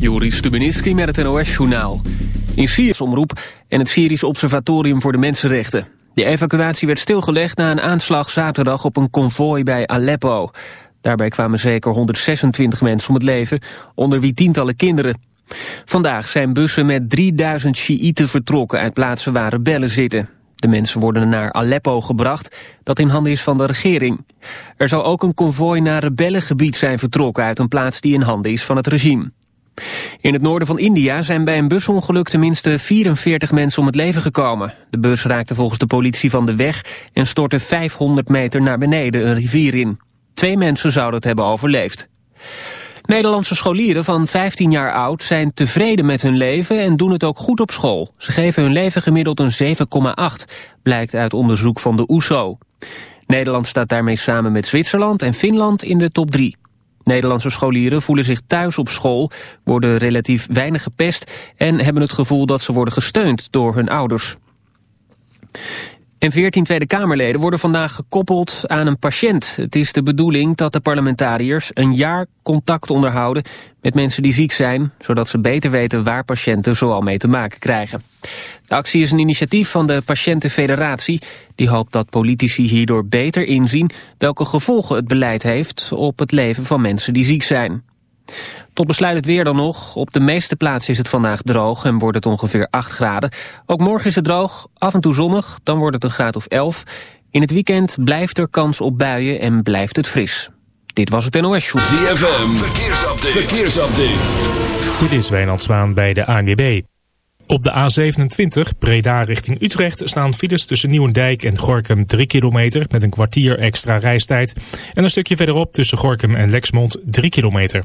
Joris Stubenitski met het NOS-journaal. In Syrië omroep en het Syrisch Observatorium voor de Mensenrechten. De evacuatie werd stilgelegd na een aanslag zaterdag op een konvooi bij Aleppo. Daarbij kwamen zeker 126 mensen om het leven, onder wie tientallen kinderen. Vandaag zijn bussen met 3000 Sjiïten vertrokken uit plaatsen waar rebellen zitten. De mensen worden naar Aleppo gebracht, dat in handen is van de regering. Er zou ook een konvooi naar rebellengebied zijn vertrokken uit een plaats die in handen is van het regime. In het noorden van India zijn bij een busongeluk tenminste 44 mensen om het leven gekomen. De bus raakte volgens de politie van de weg en stortte 500 meter naar beneden een rivier in. Twee mensen zouden het hebben overleefd. Nederlandse scholieren van 15 jaar oud zijn tevreden met hun leven en doen het ook goed op school. Ze geven hun leven gemiddeld een 7,8, blijkt uit onderzoek van de OESO. Nederland staat daarmee samen met Zwitserland en Finland in de top 3. Nederlandse scholieren voelen zich thuis op school, worden relatief weinig gepest en hebben het gevoel dat ze worden gesteund door hun ouders. En 14 Tweede Kamerleden worden vandaag gekoppeld aan een patiënt. Het is de bedoeling dat de parlementariërs een jaar contact onderhouden met mensen die ziek zijn, zodat ze beter weten waar patiënten zoal mee te maken krijgen. De actie is een initiatief van de Patiëntenfederatie, die hoopt dat politici hierdoor beter inzien welke gevolgen het beleid heeft op het leven van mensen die ziek zijn. Tot besluit het weer dan nog. Op de meeste plaatsen is het vandaag droog en wordt het ongeveer 8 graden. Ook morgen is het droog, af en toe zonnig, dan wordt het een graad of 11. In het weekend blijft er kans op buien en blijft het fris. Dit was het NOS Show. ZFM, verkeersupdate. verkeersupdate. Dit is Wijnand Zwaan bij de ANWB. Op de A27 Breda richting Utrecht staan files tussen Nieuwendijk en Gorkum 3 kilometer met een kwartier extra reistijd. En een stukje verderop tussen Gorkum en Lexmond 3 kilometer.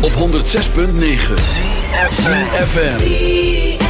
Op 106.9 FM.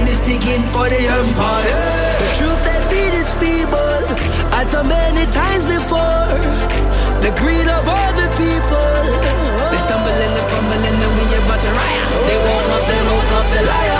time is ticking for the empire. The truth they feed is feeble, as so many times before. The greed of all the people. They stumble and they fumble and we about to riot. They woke up, they woke up, the liar.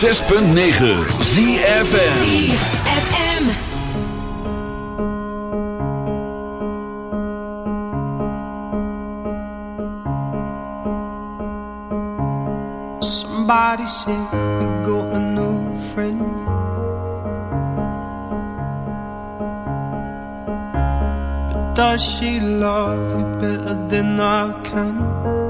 106.9 ZFN Somebody said you got a new friend. But does she love you better than I can?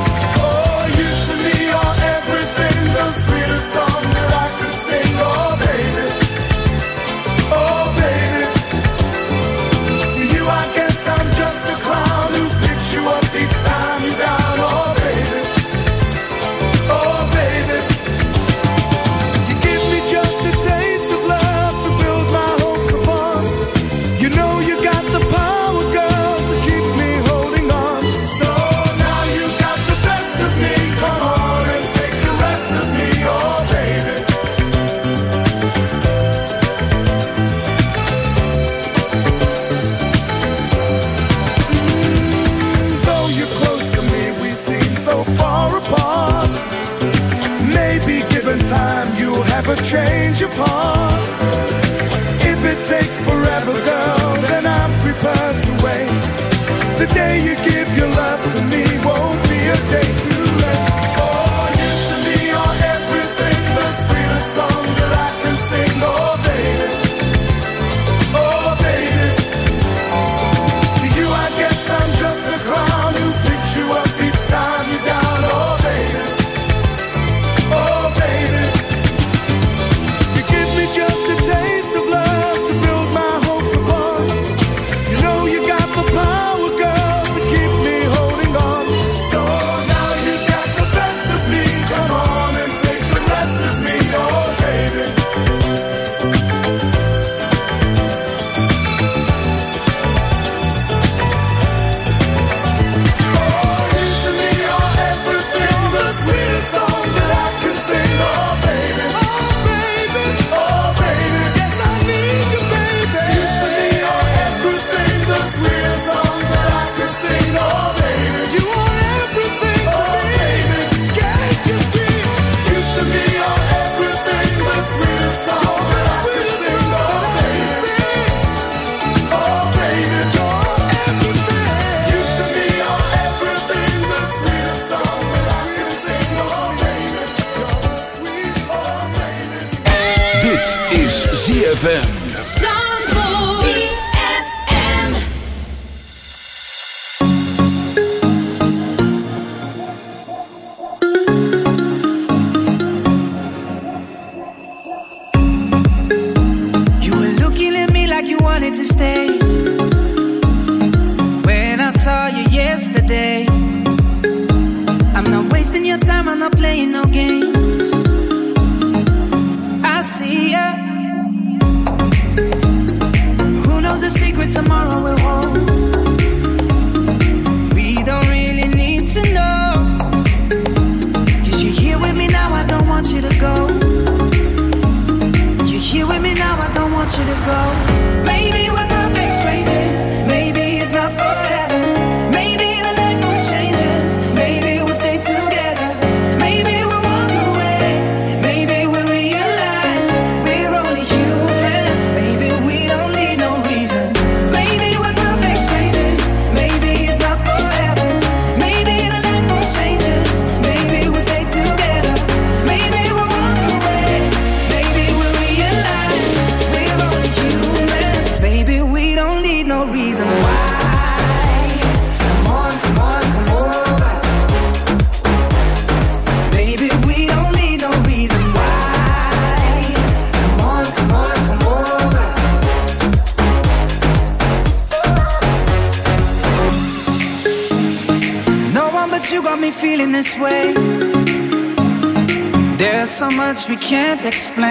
Explain.